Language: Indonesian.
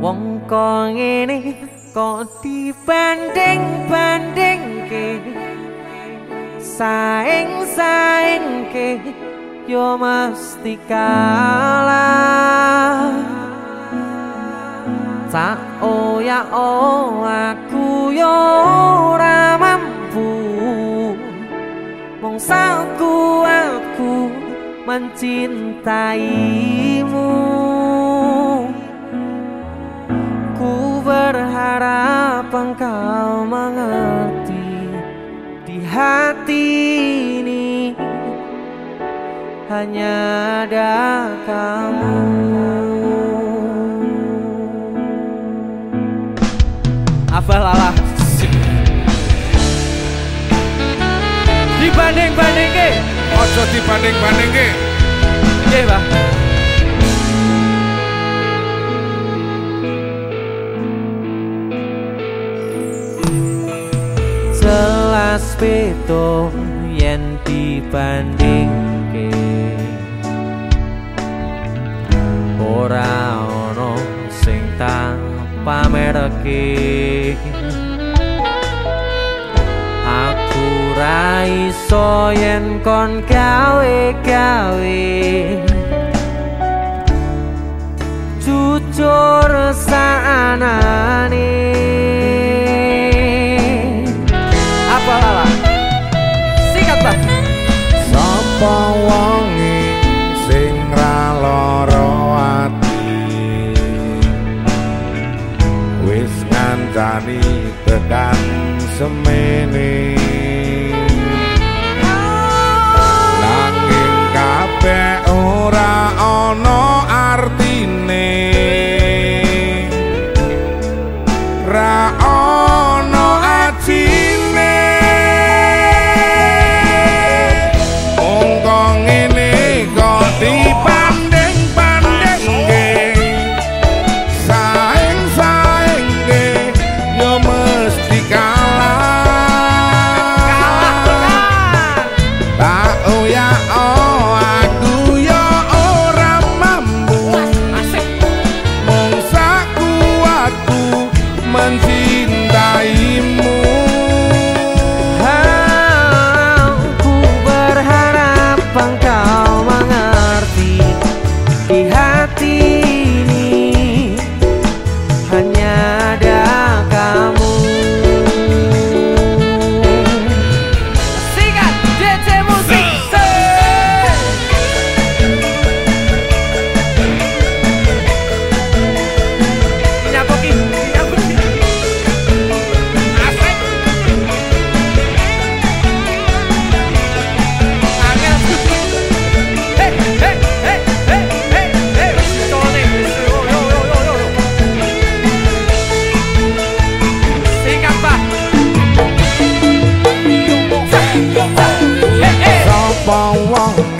Wong kok ngene kok dibanding-bandingke Saing-saingke yo mesti kalah. Tak oh ya oh aku yo ora mampu. Mong kuatku mencintaimu hanya ada kamu. Apa lala Dibanding-banding ke Ojo dibanding-banding ke Iya bah Jelas beto yen dibanding pamerke Aku ra iso yen kon gawe-gawe. Jujur saanane ngancani tekan semene 忘了